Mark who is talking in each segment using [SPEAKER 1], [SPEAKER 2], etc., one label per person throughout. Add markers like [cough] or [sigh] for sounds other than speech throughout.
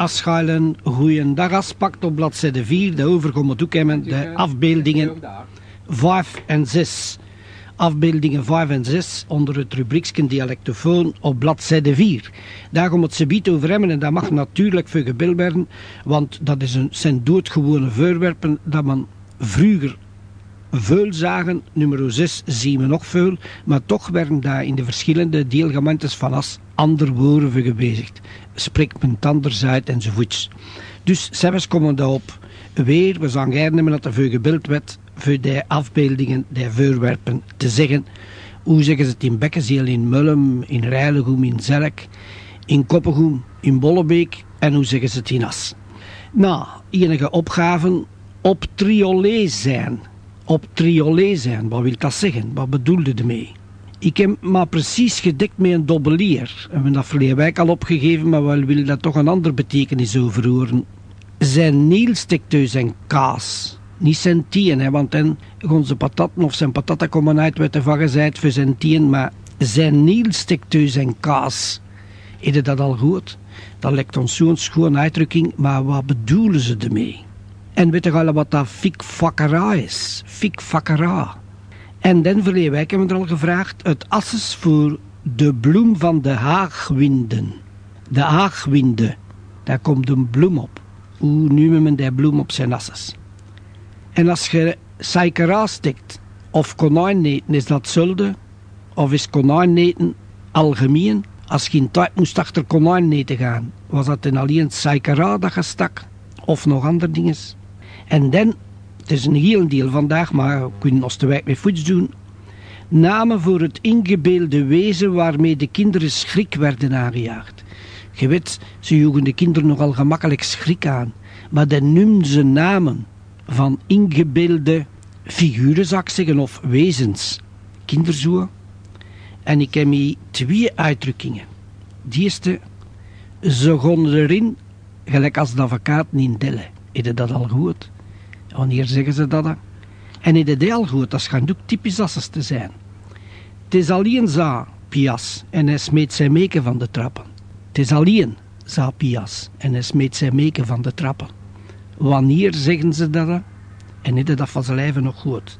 [SPEAKER 1] Aschalen, goeiedag aspakt op bladzijde 4. De overkomen toekemen de afbeeldingen 5 en 6. Afbeeldingen 5 en 6 onder het rubriekje dialectofoon op bladzijde 4. Daar komt het gebied over hebben en dat mag natuurlijk veel gebeeld werden, want dat is een, zijn doodgewone voorwerpen dat man vroeger veel zagen. Nummer 6 zien we nog veel, maar toch werden daar in de verschillende deelgemeentes van as andere woorden voor gebezigd. Spreekt men anders uit enzovoorts. Dus zelfs komen daarop weer, we zijn gerne dat er veel gebeeld werd voor de afbeeldingen, de voorwerpen te zeggen. Hoe zeggen ze het in Bekkenzeel, in Mullum, in Rijlegoem, in Zerk, in Koppengoem, in Bollebeek en hoe zeggen ze het in As. Nou, enige opgaven op triolet zijn. Op triolet zijn, wat wil dat zeggen? Wat bedoelde ermee? Ik heb maar precies gedekt met een dobbelier. We hebben dat verleden wijk al opgegeven, maar we willen dat toch een ander betekenis over horen. Zijn nielstekteus en kaas. Niet zijn tien, hè, want dan onze patatten of zijn patatten komen uit wat de vaggezijt voor zijn tien, maar zijn nielstekteus en kaas. Is dat al goed? Dat lijkt ons zo'n schoon uitdrukking, maar wat bedoelen ze ermee? En weet je al wat dat fikfakkera is? Fikfakkera. En dan verleden wijk hebben we er al gevraagd het asses voor de bloem van de haagwinden. De haagwinden, daar komt een bloem op. Hoe noemen men die bloem op zijn asses? En als je suikera stikt of konijnneten, is dat hetzelfde? Of is konijnneten algemeen? Als je in tijd moest achter konijnneten gaan, was dat dan alleen suikera dat je stak? Of nog andere dingen? En dan, het is een heel deel vandaag, maar we kunnen ons de wijk met voets doen. Namen voor het ingebeelde wezen waarmee de kinderen schrik werden aangejaagd. Je weet, ze joegen de kinderen nogal gemakkelijk schrik aan, maar dan noemden ze namen van ingebeelde figuren, zou ik zeggen, of wezens. Kinderzoen. En ik heb hier twee uitdrukkingen. Die eerste, ze gaan erin, gelijk als de advocaat in Delle. Is dat al goed? Wanneer zeggen ze dat? En in de deel goed, dat schijnt ook typisch asses te zijn. Het is alleen za, Pias, en hij smeet zijn meken van de trappen. Het is alleen, za Pias, en hij smeet zijn meken van de trappen. Wanneer zeggen ze dat? En is dat van zijn lijven nog goed?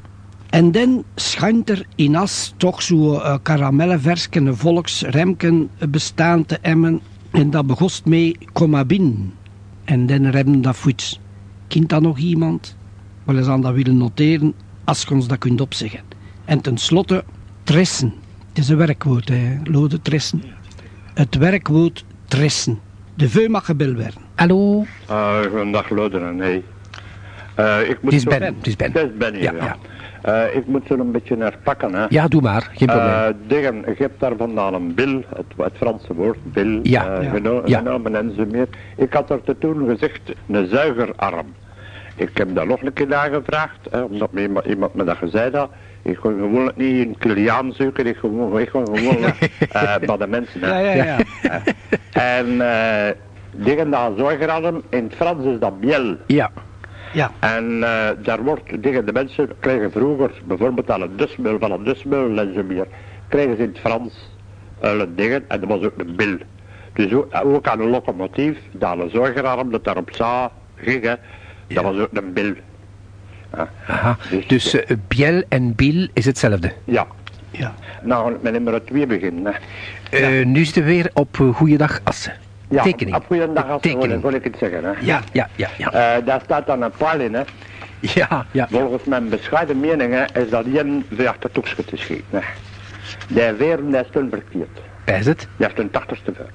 [SPEAKER 1] En dan schijnt er in as toch zo'n uh, een volksremken bestaan te emmen. En dat begost mee, kom binnen. En dan remmen dat voets. Kent dat nog iemand? Wel eens aan dat willen noteren, als je ons dat kunt opzeggen. En tenslotte, tressen. Het is een werkwoord, hè, Lode, tressen. Het werkwoord tressen. De veu mag gebeld werden. Hallo?
[SPEAKER 2] Uh, goedendag, Loderen, nee. Uh, ik moet
[SPEAKER 1] het is
[SPEAKER 2] zo-
[SPEAKER 1] Ben. Het is Ben.
[SPEAKER 2] Het is Ben hier,
[SPEAKER 1] Ja,
[SPEAKER 2] ja.
[SPEAKER 1] ja.
[SPEAKER 2] Eh, ik moet zo een beetje herpakken, hè.
[SPEAKER 1] Ja, doe maar. Geen probleem.
[SPEAKER 2] Eh, dingen, je hebt daar vandaan een bil, het, het Franse woord, bil,
[SPEAKER 1] Ja,
[SPEAKER 2] eh,
[SPEAKER 1] ja,
[SPEAKER 2] geno-
[SPEAKER 1] ja.
[SPEAKER 2] genomen en zo meer. Ik had er te toen gezegd, een zuigerarm. Ik heb dat nog een keer nagevraagd, hè, omdat me iemand, iemand me dat gezegd had. Ik kon gewoon niet in Kiliaan zoeken, ik kon gewoon [laughs] eh, bij de mensen. hè.
[SPEAKER 1] ja, ja.
[SPEAKER 2] En eh dingen dat zuigerarm, in het Frans is dat biel.
[SPEAKER 1] Ja. Ja.
[SPEAKER 2] En eh, daar wordt tegen de mensen kregen vroeger bijvoorbeeld aan het dusmul van het dusmul en zo meer, kregen ze in het Frans eh, een dingen en dat was ook een bil. Dus ook, ook aan een locomotief, dat een zorgerarm dat daarop za ging, hè, dat was ook een bil. Ja.
[SPEAKER 3] Aha. Dus eh, biel en bil is hetzelfde.
[SPEAKER 2] ja.
[SPEAKER 1] Ja.
[SPEAKER 2] Nou, met nummer twee beginnen. hè.
[SPEAKER 3] Eh, Nu is het weer op uh, Goeiedag Assen.
[SPEAKER 2] Ja,
[SPEAKER 3] Tekening.
[SPEAKER 2] op goeiedag als
[SPEAKER 3] Tekening.
[SPEAKER 2] wil ik het zeggen. Hè.
[SPEAKER 3] Ja, ja, ja, ja.
[SPEAKER 2] Eh, daar staat dan een paal in, hè.
[SPEAKER 3] Ja, ja.
[SPEAKER 2] Volgens mijn bescheiden mening hè, is dat een vijfde toekje te. Die veren die is toen verkeerd.
[SPEAKER 3] Is het?
[SPEAKER 2] Die heeft een tachtigste ver.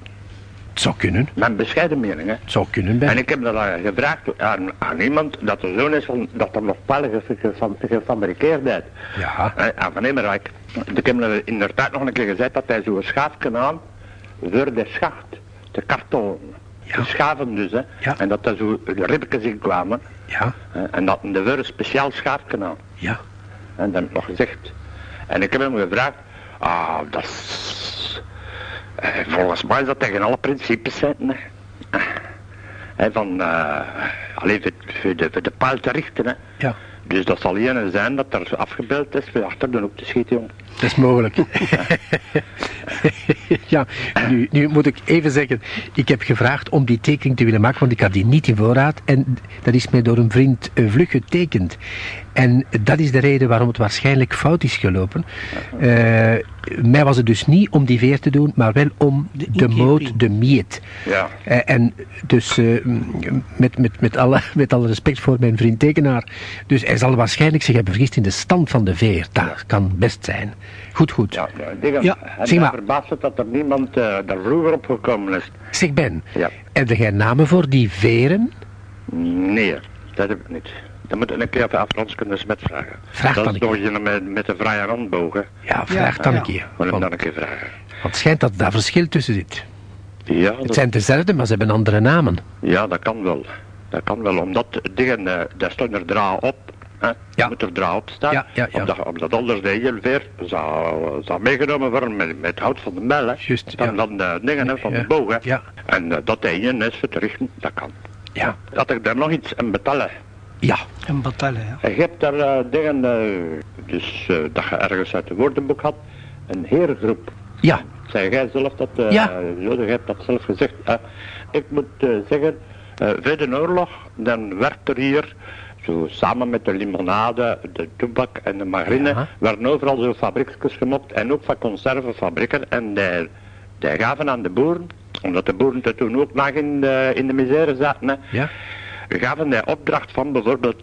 [SPEAKER 3] Het zou kunnen.
[SPEAKER 2] Mijn bescheiden mening, hè.
[SPEAKER 3] Het zou kunnen, Ben.
[SPEAKER 2] En ik heb dat al gevraagd aan, aan iemand dat er zo is van, dat er nog ge- gefabriceerd is.
[SPEAKER 3] Ja.
[SPEAKER 2] Eh, Aan Van Emmerijk. Ik heb er inderdaad nog een keer gezegd dat hij zo'n schaafje aan voor de schacht, de karton.
[SPEAKER 3] Ja.
[SPEAKER 2] De schaven dus, hè.
[SPEAKER 3] Ja.
[SPEAKER 2] En dat er zo ribbetjes in kwamen.
[SPEAKER 3] Ja,
[SPEAKER 2] hè, En dat de voor een speciaal schaafje aan.
[SPEAKER 3] ja.
[SPEAKER 2] En dat heb ik nog gezegd. En ik heb hem gevraagd, ah, dat is... eh, volgens mij is dat tegen alle principes hè. Eh, van, eh alleen voor, voor de, voor de paal te richten, hè.
[SPEAKER 3] Ja.
[SPEAKER 2] Dus dat zal ene zijn dat er afgebeeld is voor achter de hoek te schieten, jong.
[SPEAKER 3] Dat is mogelijk. [laughs] ja, nu, nu moet ik even zeggen, ik heb gevraagd om die tekening te willen maken, want ik had die niet in voorraad. En dat is mij door een vriend vlug getekend. En dat is de reden waarom het waarschijnlijk fout is gelopen. Mij was het dus niet om die veer te doen, maar wel om
[SPEAKER 1] De
[SPEAKER 3] de, moot,
[SPEAKER 1] inkeping.
[SPEAKER 3] de miet.
[SPEAKER 2] Ja.
[SPEAKER 3] Eh, en dus eh, met, met, met, alle, met alle respect voor mijn vriend tekenaar. Dus hij zal waarschijnlijk zich hebben vergist in de stand van de veer. Dat kan best zijn. Goed, goed.
[SPEAKER 2] Ja, ja, en
[SPEAKER 3] zeg maar.
[SPEAKER 2] verbaast het dat er niemand eh daar vroeger op gekomen is.
[SPEAKER 3] Zeg Ben,
[SPEAKER 2] Ja.
[SPEAKER 3] heb jij namen voor die veren?
[SPEAKER 2] Nee, dat heb ik niet. Dan moet ik een keer aan Frans kunnen Smet vragen.
[SPEAKER 3] Vraag
[SPEAKER 2] dat
[SPEAKER 3] dan een
[SPEAKER 2] nog je met, met de vrije handbogen.
[SPEAKER 3] Ja, vraag dan
[SPEAKER 1] ja.
[SPEAKER 3] een keer.
[SPEAKER 2] Moet ik
[SPEAKER 3] Want,
[SPEAKER 2] dan een keer vragen.
[SPEAKER 3] want het schijnt dat daar verschil tussen zit.
[SPEAKER 2] Ja,
[SPEAKER 3] Het
[SPEAKER 2] dat,
[SPEAKER 3] zijn dezelfde, maar ze hebben andere namen.
[SPEAKER 2] ja, dat kan wel. Dat kan wel, omdat dingen, eh, daar stond er dra op. Hè?
[SPEAKER 3] Ja.
[SPEAKER 2] Moet er dra op staan.
[SPEAKER 3] Ja, ja, ja.
[SPEAKER 2] Omdat, omdat anders de hele veer zou, zou meegenomen worden met, met hout van de. Hè?
[SPEAKER 3] Juist,
[SPEAKER 2] Van,
[SPEAKER 3] ja.
[SPEAKER 2] van de dingen, hè, van
[SPEAKER 3] Ja,
[SPEAKER 2] de boog. Hè?
[SPEAKER 3] ja.
[SPEAKER 2] En eh, dat de ene is voor te richten, dat kan.
[SPEAKER 3] Ja.
[SPEAKER 2] Had ik daar nog iets aan betalen.
[SPEAKER 3] Ja.
[SPEAKER 1] Een bataille, ja.
[SPEAKER 2] Je hebt daar eh, dingen, eh, dus eh, dat je ergens uit het woordenboek had, een herengroep.
[SPEAKER 3] Ja.
[SPEAKER 2] Zeg jij zelf dat, eh
[SPEAKER 3] Ja.
[SPEAKER 2] zo, je hebt dat zelf gezegd. Ik moet zeggen, voor de oorlog, dan werd er hier, zo samen met de limonade, de toebak en de margarine,
[SPEAKER 3] Ja.
[SPEAKER 2] werden overal zo fabriekjes gemokt en ook van conservenfabrieken. En die, die gaven aan de boeren, omdat de boeren er toen ook nog in de, in de misère zaten, hè,
[SPEAKER 3] Ja.
[SPEAKER 2] Gaven die opdracht van bijvoorbeeld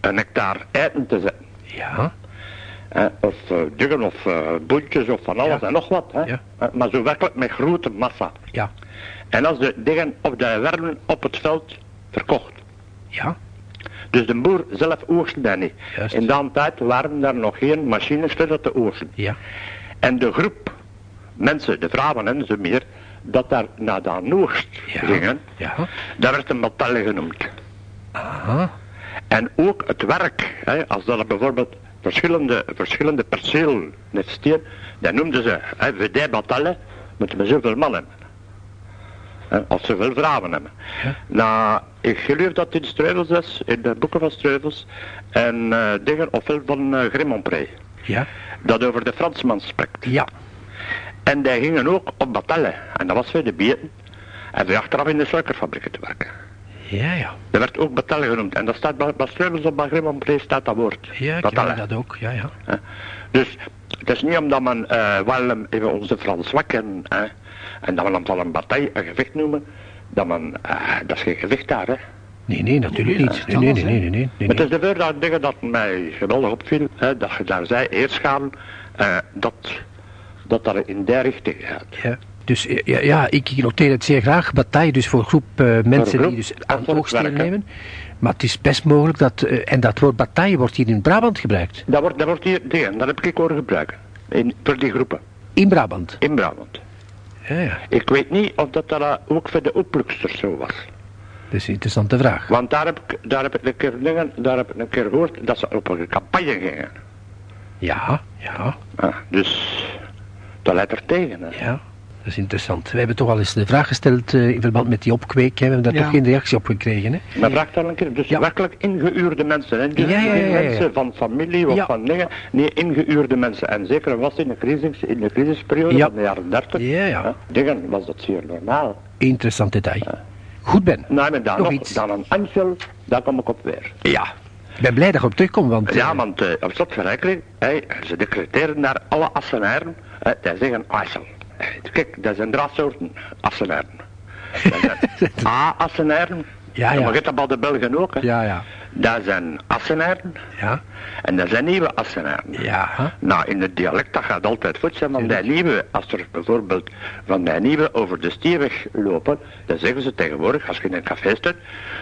[SPEAKER 2] een hectare eten te zetten.
[SPEAKER 3] Ja.
[SPEAKER 2] Hè, of uh, dingen of eh boentjes of van alles
[SPEAKER 3] Ja.
[SPEAKER 2] en nog wat. Hè.
[SPEAKER 3] Ja.
[SPEAKER 2] Eh, maar zo werkelijk met grote massa.
[SPEAKER 3] Ja.
[SPEAKER 2] En als de dingen op de werden op het veld verkocht.
[SPEAKER 3] Ja.
[SPEAKER 2] Dus de boer zelf oogste dat niet.
[SPEAKER 3] Juist.
[SPEAKER 2] In die tijd waren er nog geen machines voor dat te oogsten.
[SPEAKER 3] Ja.
[SPEAKER 2] En de groep mensen, de vrouwen en zo meer, dat daar naar de oogst
[SPEAKER 3] Ja.
[SPEAKER 2] gingen,
[SPEAKER 3] Ja.
[SPEAKER 2] dat werd een bataille genoemd.
[SPEAKER 3] Aha.
[SPEAKER 2] En ook het werk, hè, als dat er bijvoorbeeld verschillende, verschillende percelen investeren, dan noemden ze, die bataille moeten we zoveel mannen hebben. Hè, Of zoveel vrouwen hebben.
[SPEAKER 3] Ja.
[SPEAKER 2] Nou, ik geloof dat in Streuvels is, in de boeken van Streuvels, en eh dingen, ofwel van uh, Grimmonpré,
[SPEAKER 3] Ja.
[SPEAKER 2] dat over de Fransman spreekt.
[SPEAKER 3] Ja.
[SPEAKER 2] En die gingen ook op bataille, en dat was voor de bieten, en voor achteraf in de suikerfabrieken te werken.
[SPEAKER 3] Ja, ja.
[SPEAKER 2] Dat werd ook bataille genoemd, en dat staat bij, Streuvels op Grimmonpré staat dat woord.
[SPEAKER 3] Ja, ik dat ook. Ja, ja.
[SPEAKER 2] Dus het is niet omdat men eh wel even onze Frans wakken hè, en dat we dan van een bataille een gevecht noemen, dat men, eh, dat is geen gevecht daar hè.
[SPEAKER 3] Nee, nee, natuurlijk niet. Nee, nee, nee, nee, nee,
[SPEAKER 2] het is de verder dingen dat mij geweldig opviel, hè, dat je daar zei, eerst gaan, eh, dat, dat dat in die richting gaat.
[SPEAKER 3] Ja. Dus eh, ja, ja, ik noteer het zeer graag. Bataille dus voor groep eh, mensen
[SPEAKER 2] groep,
[SPEAKER 3] die dus aan
[SPEAKER 2] voor het
[SPEAKER 3] oogst deelnemen. Maar het is best mogelijk dat, eh, en dat woord bataille wordt hier in Brabant gebruikt.
[SPEAKER 2] Dat wordt, dat wordt hier, dingen, dat heb ik horen gebruiken, in, voor die groepen,
[SPEAKER 3] In Brabant.
[SPEAKER 2] in Brabant.
[SPEAKER 3] Ja, ja.
[SPEAKER 2] Ik weet niet of dat, dat ook voor de opluksters zo was.
[SPEAKER 3] Dat is een interessante vraag.
[SPEAKER 2] Want daar heb ik, daar heb ik een keer daar heb ik een keer gehoord dat ze op een campagne gingen.
[SPEAKER 3] Ja, ja,
[SPEAKER 2] Ah, dus dat leidt er tegen. Hè.
[SPEAKER 3] ja. Dat is interessant. We hebben toch al eens de vraag gesteld eh, in verband met die opkweek. Hè. We hebben daar
[SPEAKER 1] Ja.
[SPEAKER 3] toch geen reactie op gekregen. Hè.
[SPEAKER 2] Maar vraag dan een keer, dus
[SPEAKER 3] Ja.
[SPEAKER 2] werkelijk ingehuurde mensen. Hè? Dus
[SPEAKER 3] Ja, ja, ja,
[SPEAKER 2] geen
[SPEAKER 3] ja, ja.
[SPEAKER 2] mensen van familie of
[SPEAKER 3] Ja.
[SPEAKER 2] van dingen. Nee, ingehuurde mensen. En zeker was in de, crisis, in de crisisperiode
[SPEAKER 3] Ja.
[SPEAKER 2] van de jaren 30.
[SPEAKER 3] Ja, ja.
[SPEAKER 2] hè, Dingen was dat zeer normaal.
[SPEAKER 3] Interessant detail. Goed, Ben.
[SPEAKER 2] Nou, maar dan
[SPEAKER 3] Nog
[SPEAKER 2] nog,
[SPEAKER 3] iets?
[SPEAKER 2] dan een Angel, daar kom ik op weer.
[SPEAKER 3] Ja. Ik ben blij dat je op terugkomt, want...
[SPEAKER 2] Ja,
[SPEAKER 3] eh,
[SPEAKER 2] want uh, op slotverrekening, hè, ze decreteren naar alle assenaren, hè, die zeggen Assel. Kijk, dat zijn drie soorten assenaren. [laughs] A-assenaren,
[SPEAKER 3] Ja, ja.
[SPEAKER 2] maar je hebt de Belgen ook, hè.
[SPEAKER 3] Ja, ja.
[SPEAKER 2] Dat zijn assenaren
[SPEAKER 3] Ja.
[SPEAKER 2] en dat zijn nieuwe assenaren.
[SPEAKER 3] Ja.
[SPEAKER 2] Nou, in het dialect dat gaat altijd goed zijn van die nieuwe. Als er bijvoorbeeld van die nieuwe over de stierweg lopen, dan zeggen ze tegenwoordig, als je in een café staat,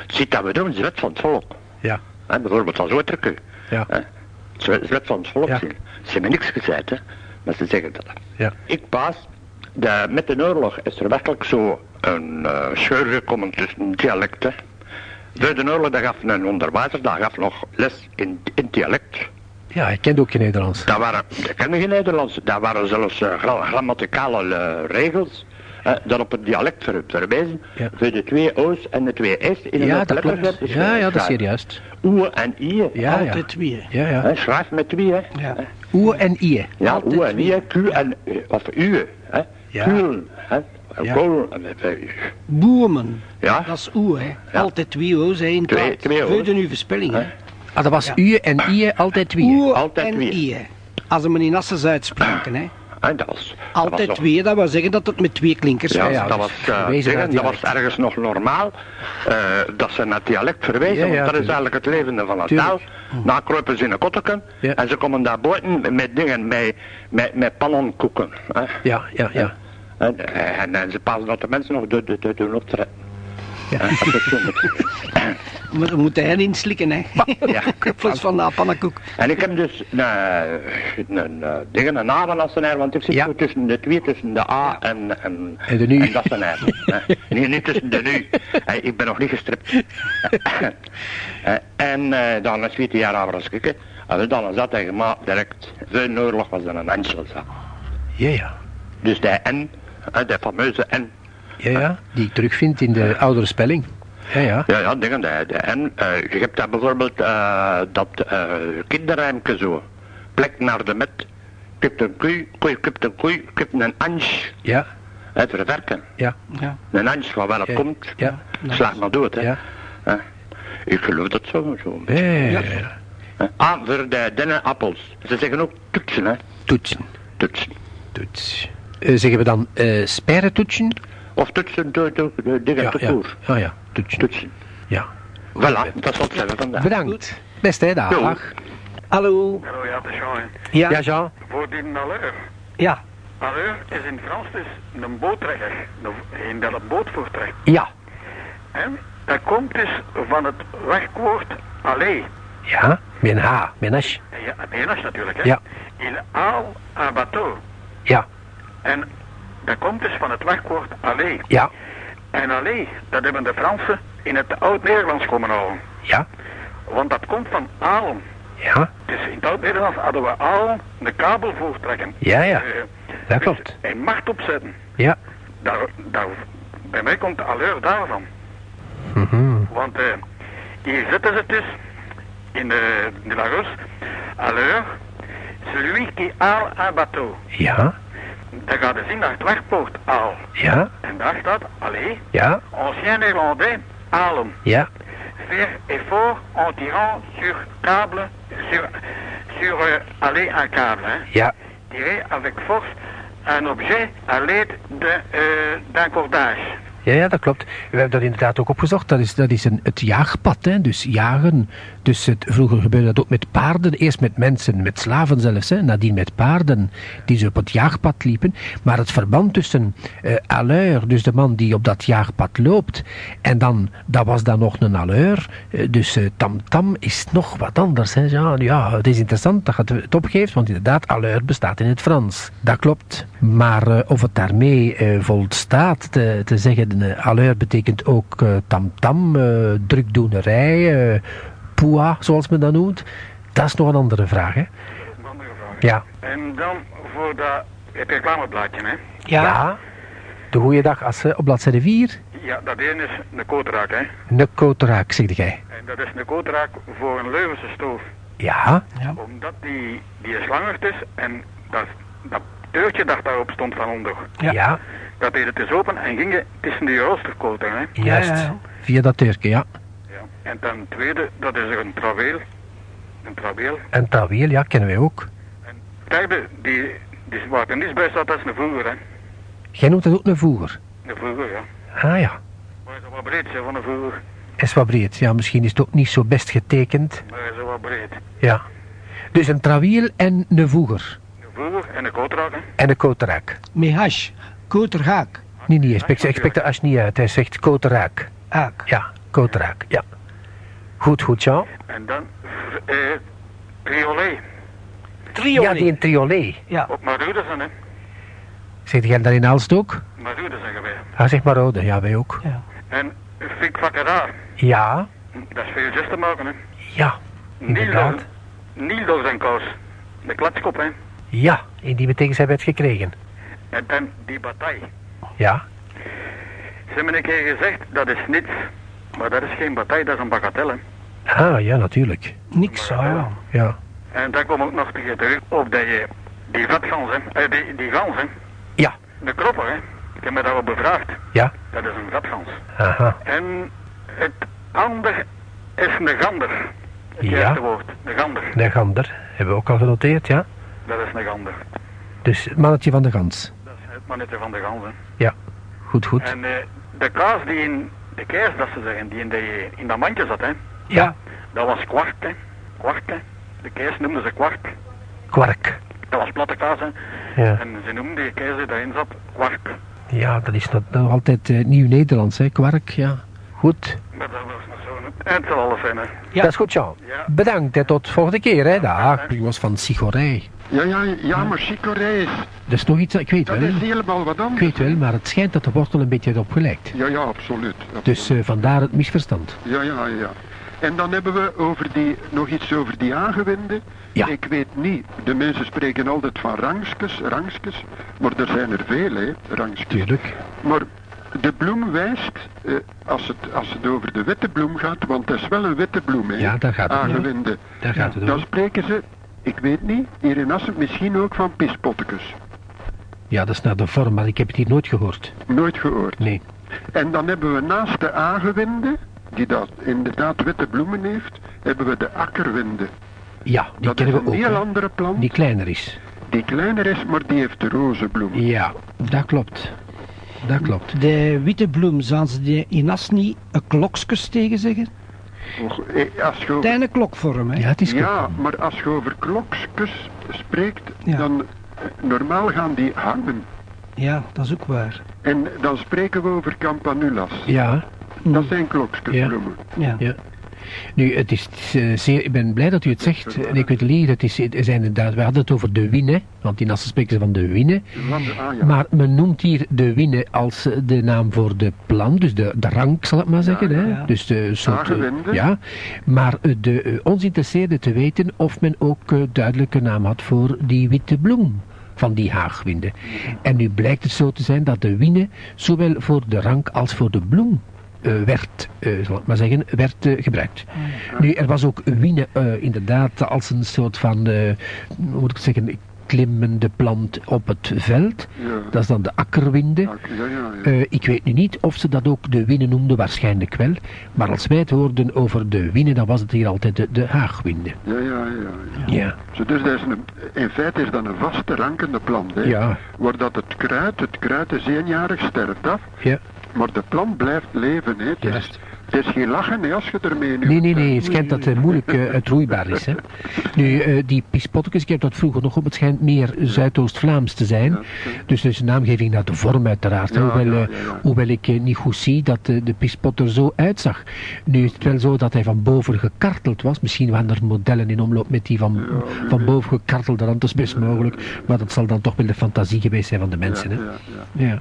[SPEAKER 2] ziet dat we doen, zwet van het volk.
[SPEAKER 3] Ja.
[SPEAKER 2] Hè, bijvoorbeeld als Oetterke.
[SPEAKER 3] Ja.
[SPEAKER 2] Hè, van het volk
[SPEAKER 3] Ja.
[SPEAKER 2] Ze hebben niks gezegd, hè, maar ze zeggen dat.
[SPEAKER 3] Ja.
[SPEAKER 2] Ik pas, de, met de oorlog is er werkelijk zo een uh, scheur gekomen tussen dialecten. De oorlog dat gaf een onderwijzer, dat gaf nog les in, in dialect.
[SPEAKER 3] Ja, ik kende ook geen Nederlands.
[SPEAKER 2] Dat waren, dat kende geen Nederlands, dat waren zelfs uh, gra- grammaticale uh, regels. hè, dat op het dialect ver- verwijzen
[SPEAKER 3] Ja.
[SPEAKER 2] voor de twee O's en de twee S's in een
[SPEAKER 3] Ja, dat
[SPEAKER 2] letter
[SPEAKER 3] Ja, ja, dat is
[SPEAKER 2] schrijven.
[SPEAKER 3] juist.
[SPEAKER 2] Oe en ie.
[SPEAKER 3] Ja, ja.
[SPEAKER 1] Altijd twee.
[SPEAKER 3] Ja, ja.
[SPEAKER 2] Schrijf met twee, hè.
[SPEAKER 1] Ja.
[SPEAKER 3] Oe en ie.
[SPEAKER 2] Ja,
[SPEAKER 1] Altijd
[SPEAKER 2] oe en ie, Q en eh, of U.
[SPEAKER 3] Ja.
[SPEAKER 2] Kulen, hè.
[SPEAKER 3] Ja.
[SPEAKER 2] En, eh,
[SPEAKER 1] Boemen.
[SPEAKER 2] Ja.
[SPEAKER 1] Dat is oe, hè. Altijd twee o's, hè. in
[SPEAKER 2] Twee- twee o's.
[SPEAKER 1] Nieuwe verspelling, hè.
[SPEAKER 3] Ah, dat was
[SPEAKER 1] Ja.
[SPEAKER 3] u en ie altijd twee.
[SPEAKER 1] Oe
[SPEAKER 2] Altijd
[SPEAKER 1] en. Als ze me in Asses uitspreken, hè.
[SPEAKER 2] Hè, dat was, dat was
[SPEAKER 1] Altijd
[SPEAKER 2] nog-
[SPEAKER 1] twee, dat wil zeggen dat het met twee klinkers
[SPEAKER 2] Ja,
[SPEAKER 1] was.
[SPEAKER 2] dat, was, eh,
[SPEAKER 3] verwezen naar
[SPEAKER 2] dat was ergens nog normaal. eh, dat ze naar het dialect
[SPEAKER 3] Ja, ja,
[SPEAKER 2] want dat is eigenlijk het levende van het taal. Dan kruipen ze in een kotteken
[SPEAKER 3] Ja.
[SPEAKER 2] en ze komen daar buiten met dingen, met, met, met pannenkoeken. Hè.
[SPEAKER 3] Ja, ja, ja.
[SPEAKER 2] En, en, en ze passen dat de mensen nog de, de, de, doen optrekken.
[SPEAKER 3] Ja.
[SPEAKER 2] Het. [laughs]
[SPEAKER 1] Maar we moeten hen inslikken, hè.
[SPEAKER 2] Ja. [laughs]
[SPEAKER 1] Plaats van de pannenkoek.
[SPEAKER 2] En ik heb dus een, een, een, eh, dingen, een ananas want ik zit
[SPEAKER 3] Ja.
[SPEAKER 2] zo tussen de twee, tussen de A en, en,
[SPEAKER 3] En de nu.
[SPEAKER 2] en dat is hè. [laughs] Nee, niet tussen de nu. Ik ben nog niet gestript. Eh, en eh, dan een tweede jaar aan als ik. En dan is dat tegen maar direct. De oorlog was dat een Ansel.
[SPEAKER 3] Ja, ja.
[SPEAKER 2] Dus de N, hè, de fameuze N.
[SPEAKER 3] Ja, ja. Die ik terugvindt in de oudere spelling. Ja, ja.
[SPEAKER 2] Ja, ja, dingen, de, de N. eh, je hebt daar bijvoorbeeld eh, dat uh, kinderrijmke zo. Plek naar de met. Ik heb een koei, koei, ik heb een koei, ik heb een ans.
[SPEAKER 3] Ja,
[SPEAKER 2] Het verwerken.
[SPEAKER 3] ja.
[SPEAKER 1] Ja.
[SPEAKER 2] Een ans van waar het
[SPEAKER 3] Ja,
[SPEAKER 2] komt.
[SPEAKER 3] ja.
[SPEAKER 2] Slaag maar dood, hè.
[SPEAKER 3] Ja.
[SPEAKER 2] Ik geloof dat zo. zo.
[SPEAKER 3] Ja, ja.
[SPEAKER 2] Ah, voor de denne appels. Ze zeggen ook toetsen, hè.
[SPEAKER 3] Toetsen.
[SPEAKER 2] Toetsen.
[SPEAKER 3] Toets. Eh, zeggen we dan eh sperretoetsen?
[SPEAKER 2] Of toetsen, de, de dingen
[SPEAKER 3] Ja,
[SPEAKER 2] te
[SPEAKER 3] ja.
[SPEAKER 2] koer.
[SPEAKER 3] Oh ja, toetsen.
[SPEAKER 2] Toetsen.
[SPEAKER 3] Ja.
[SPEAKER 2] Voilà, dat is wat ze vandaag.
[SPEAKER 3] Bedankt. Beste hè, dag.
[SPEAKER 1] Hallo.
[SPEAKER 4] Hallo, ja, de Jean. hè.
[SPEAKER 1] Ja.
[SPEAKER 3] Ja, Jean.
[SPEAKER 4] Voor die allure.
[SPEAKER 1] Ja.
[SPEAKER 4] Allure is in Frans dus een boottrekker. Een- Een dat een boot voortrekt.
[SPEAKER 3] Ja.
[SPEAKER 4] En dat komt dus van het werkwoord aller.
[SPEAKER 3] Ja, een H, H.
[SPEAKER 4] Ja, Nederlands natuurlijk, hè.
[SPEAKER 3] Ja.
[SPEAKER 4] Il un bateau.
[SPEAKER 3] Ja,
[SPEAKER 4] En dat komt dus van het werkwoord aller.
[SPEAKER 3] ja,
[SPEAKER 4] En aller, dat hebben de Fransen in het Oud-Nederlands komen halen.
[SPEAKER 3] ja,
[SPEAKER 4] Want dat komt van alen.
[SPEAKER 3] ja,
[SPEAKER 4] Dus in het Oud-Nederlands hadden we alen de kabel voortrekken.
[SPEAKER 3] Ja, ja.
[SPEAKER 4] Eh,
[SPEAKER 3] dat
[SPEAKER 4] dus
[SPEAKER 3] klopt.
[SPEAKER 4] Een macht opzetten.
[SPEAKER 3] Ja.
[SPEAKER 4] Daar, daar, bij mij komt de allure daarvan.
[SPEAKER 3] Mhm.
[SPEAKER 4] Want eh, hier zitten ze dus in de, de Lagos. Allure, celui qui haal un bateau.
[SPEAKER 3] Ja,
[SPEAKER 4] Dan gaat je zien naar het werkwoord haal.
[SPEAKER 3] ja,
[SPEAKER 4] En daar staat, allez,
[SPEAKER 3] ja,
[SPEAKER 4] ancien néerlandais, halen.
[SPEAKER 3] ja,
[SPEAKER 4] Faire effort en tirant sur câble, sur, sur euh, aller un câble. Hein.
[SPEAKER 3] ja,
[SPEAKER 4] Tirer avec force un objet à l'aide de, euh, d'un cordage.
[SPEAKER 3] Ja, ja, dat klopt. We hebben dat inderdaad ook opgezocht. Dat is, dat is een, het jaagpad, hè? dus jagen. Dus het, vroeger gebeurde dat ook met paarden. Eerst met mensen, met slaven zelfs. Hè? Nadien met paarden die ze op het jaagpad liepen. Maar het verband tussen eh alleur, dus de man die op dat jaagpad loopt, en dan, dat was dan nog een alleur. Eh, dus eh, tam-tam is nog wat anders. Hè? Ja, ja, het is interessant dat je het opgeeft, want inderdaad, alleur bestaat in het Frans. Dat klopt. Maar of het daarmee volstaat te, te zeggen, uh, allure betekent ook uh, tamtam, uh, drukdoenerij, poa, zoals men dat noemt. Dat is nog een andere vraag, hè?
[SPEAKER 4] Een andere vraag.
[SPEAKER 3] Ja.
[SPEAKER 4] En dan voor dat het reclameblaadje, hè.
[SPEAKER 1] Ja.
[SPEAKER 3] De goeie dag Asse op bladzijde 4.
[SPEAKER 4] Ja, dat ene is een kootraak, hè.
[SPEAKER 3] Een kootraak, zeg jij.
[SPEAKER 4] En dat is een kootraak voor een Leuvense stoof.
[SPEAKER 3] Ja.
[SPEAKER 1] Ja.
[SPEAKER 4] Omdat die, die slangerd is en dat, dat deurtje dat daarop stond van onder.
[SPEAKER 3] Ja. ja.
[SPEAKER 4] Dat deed het dus open en ging je tussen die roosterkoten, hè.
[SPEAKER 3] Juist.
[SPEAKER 1] Ja, ja.
[SPEAKER 3] Via dat deurtje, ja.
[SPEAKER 4] En ten tweede, dat is er een traweel. Een traweel.
[SPEAKER 3] En traweel, ja, kennen wij ook.
[SPEAKER 4] En derde, die, die waar er niets bij staat, dat is een voer, hè.
[SPEAKER 3] Jij noemt dat ook een voer?
[SPEAKER 4] Een voer, ja.
[SPEAKER 3] Ah ja.
[SPEAKER 4] Maar is dat wat breed, hè, van een voer.
[SPEAKER 3] Is wat breed. Ja, misschien is het ook niet zo best getekend.
[SPEAKER 4] Maar is dat wat breed.
[SPEAKER 3] Ja. Dus een trawiel en een voeger.
[SPEAKER 4] Een voer en een kootraak, hè.
[SPEAKER 3] En een kootraak.
[SPEAKER 1] Met hash. Koterhaak.
[SPEAKER 3] Nee, nee, ik spreek de as niet uit. Hij zegt kootraak.
[SPEAKER 1] Haak.
[SPEAKER 3] Ja, kootraak, ja. Goed, goed, Jean.
[SPEAKER 4] En dan, eh, triolet.
[SPEAKER 1] Trio.
[SPEAKER 3] Ja, die een triolet.
[SPEAKER 1] Ja.
[SPEAKER 4] Op zijn, hè.
[SPEAKER 3] Zegt jij dat in Aalst ook?
[SPEAKER 4] Marude zeggen wij.
[SPEAKER 3] Ah, zeg maar rode. Ja, wij ook.
[SPEAKER 1] ja.
[SPEAKER 4] En Fik Vakkeraar.
[SPEAKER 3] Ja,
[SPEAKER 4] Dat is veel just te maken, hè.
[SPEAKER 3] ja, inderdaad.
[SPEAKER 4] Nieldo zijn kous. De klatskop, hè.
[SPEAKER 3] Ja, in die betekenis hebben we het gekregen.
[SPEAKER 4] En dan die bataille.
[SPEAKER 3] Ja,
[SPEAKER 4] Ze hebben een keer gezegd, dat is niets. Maar dat is geen bataille, dat is een bagatelle.
[SPEAKER 3] Ah, ja, natuurlijk.
[SPEAKER 1] Niks, ah, ja.
[SPEAKER 3] Ja.
[SPEAKER 4] En dan kom ik nog terug op dat je die vetgans, hè, eh, die, die gans, hè,
[SPEAKER 3] Ja.
[SPEAKER 4] de kropper, hè. Ik heb me daarop bevraagd.
[SPEAKER 3] Ja.
[SPEAKER 4] Dat is een vetgans.
[SPEAKER 3] Aha.
[SPEAKER 4] En het ander is een gander. Het
[SPEAKER 3] Ja.
[SPEAKER 4] eerste woord, de gander.
[SPEAKER 3] De gander. Hebben we ook al genoteerd, ja.
[SPEAKER 4] Dat is een gander.
[SPEAKER 3] Dus mannetje van de gans.
[SPEAKER 4] Dat is het mannetje van de gans, hè.
[SPEAKER 3] Ja. Goed, goed.
[SPEAKER 4] En eh, de kaas die in, de kaas, dat ze zeggen, die in, de, in dat mandje zat, hè.
[SPEAKER 3] Ja.
[SPEAKER 4] Dat was kwart, hè. Kwart, hè. De kaas noemden ze kwart.
[SPEAKER 3] Kwark.
[SPEAKER 4] Dat was platte kaas, hè.
[SPEAKER 3] Ja.
[SPEAKER 4] En ze noemden die kaas die daarin zat, kwart.
[SPEAKER 3] Ja, dat is nog, nog altijd eh, nieuw-Nederlands, hè. Kwark, ja. Goed.
[SPEAKER 4] Maar dat was nog zo'n... En het zal alles zijn, hè.
[SPEAKER 1] Ja.
[SPEAKER 3] Dat is goed, Jean.
[SPEAKER 4] Ja.
[SPEAKER 3] Bedankt, hè. Tot volgende keer, hè. Dag. Ik was van Sigorij.
[SPEAKER 5] Ja, ja, ja, maar chicorij is,
[SPEAKER 3] Dat is nog iets, ik weet
[SPEAKER 5] dat
[SPEAKER 3] wel.
[SPEAKER 5] is helemaal wat
[SPEAKER 3] Ik
[SPEAKER 5] anders.
[SPEAKER 3] weet wel, maar het schijnt dat de wortel een beetje erop gelijkt.
[SPEAKER 5] Ja, ja, absoluut.
[SPEAKER 3] Dus eh, vandaar het misverstand.
[SPEAKER 5] Ja, ja, ja. En dan hebben we over die, nog iets over die aangewinden.
[SPEAKER 3] Ja.
[SPEAKER 5] Ik weet niet, de mensen spreken altijd van rangskes, rangskes, maar er zijn er veel, hè, rangskes.
[SPEAKER 3] Tuurlijk.
[SPEAKER 5] Maar de bloem wijst, eh, als, het, als het over de witte bloem gaat, want het is wel een witte bloem, hè,
[SPEAKER 3] Ja, daar gaat het om.
[SPEAKER 5] aangewinden.
[SPEAKER 3] Daar gaat het
[SPEAKER 5] Dan spreken ze, ik weet niet, hier in Assen misschien ook van pispottekes.
[SPEAKER 3] Ja, dat is naar de vorm, maar ik heb het hier nooit gehoord.
[SPEAKER 5] Nooit gehoord.
[SPEAKER 3] Nee.
[SPEAKER 5] En dan hebben we naast de aangewinde, die dat inderdaad witte bloemen heeft, hebben we de akkerwinde.
[SPEAKER 3] Ja, die
[SPEAKER 5] dat is
[SPEAKER 3] kennen we
[SPEAKER 5] een
[SPEAKER 3] ook.
[SPEAKER 5] heel
[SPEAKER 3] hè.
[SPEAKER 5] andere plant,
[SPEAKER 3] Die kleiner is.
[SPEAKER 5] die kleiner is, maar die heeft de roze bloemen.
[SPEAKER 3] Ja, dat klopt. Dat klopt.
[SPEAKER 1] De witte bloem, zouden ze die in As niet een klokskes tegen zeggen?
[SPEAKER 5] Och, eh, Als je over,
[SPEAKER 1] is een klokvorm, hè?
[SPEAKER 3] Ja, het is
[SPEAKER 5] ja, maar als je over klokskes spreekt,
[SPEAKER 1] Ja.
[SPEAKER 5] dan eh, normaal gaan die hangen.
[SPEAKER 1] Ja, dat is ook waar.
[SPEAKER 5] En dan spreken we over campanulas.
[SPEAKER 3] Ja,
[SPEAKER 5] Dat zijn klokskesbloemen.
[SPEAKER 1] Ja.
[SPEAKER 3] ja. Nu, het is eh, zeer, ik ben blij dat u het zegt. En ik weet niet, het is, het zijn inderdaad, we hadden het over de winnen, want in Assen spreken ze van de winnen.
[SPEAKER 5] Van de, ah, ja.
[SPEAKER 3] Maar men noemt hier de winnen als eh, de naam voor de plant, dus de, de rank zal ik maar zeggen. hè?
[SPEAKER 1] ja.
[SPEAKER 3] Dus de soort. eh, ja. Maar de, ons interesseerde te weten of men ook duidelijke naam had voor die witte bloem van die haagwinde. En nu blijkt het zo te zijn dat de winnen zowel voor de rank als voor de bloem werd, eh, zal ik maar zeggen, werd eh, gebruikt. Nu, er was ook winnen eh, inderdaad als een soort van, eh, hoe moet ik het zeggen, klimmende plant op het veld.
[SPEAKER 5] Ja.
[SPEAKER 3] Dat is dan de akkerwinde.
[SPEAKER 5] Ja, ja.
[SPEAKER 3] Eh, ik weet nu niet of ze dat ook de winnen noemden, waarschijnlijk wel. Maar als wij het hoorden over de winnen, dan was het hier altijd de, de haagwinde.
[SPEAKER 5] ja, ja, ja, ja.
[SPEAKER 3] Ja.
[SPEAKER 5] Zo, dus dat is een, in feite is dat een vaste rankende plant. Hè?
[SPEAKER 3] Ja.
[SPEAKER 5] Waar dat het kruid, het kruid is eenjarig, sterft af. Maar de plant blijft leven. Hè? Het, is. Het is geen lachen hè, als je ermee nu...
[SPEAKER 3] Nee, nee, nee. Het schijnt dat [laughs] het moeilijk eh, uitroeibaar is. Hè. Nu, eh, die pispottekes, ik heb dat vroeger nog op. Het schijnt meer Zuidoost-Vlaams te zijn. Dus is een naamgeving naar de vorm uiteraard. Hoewel, eh, hoewel ik eh, niet goed zie dat eh, de pispot er zo uitzag. Nu is het wel zo dat hij van boven gekarteld was. Misschien waren er modellen in omloop met die van, van boven gekartelde rand. Dat is best mogelijk. Maar dat zal dan toch wel de fantasie geweest zijn van de mensen. Hè.
[SPEAKER 5] Ja, ja.
[SPEAKER 3] Ja.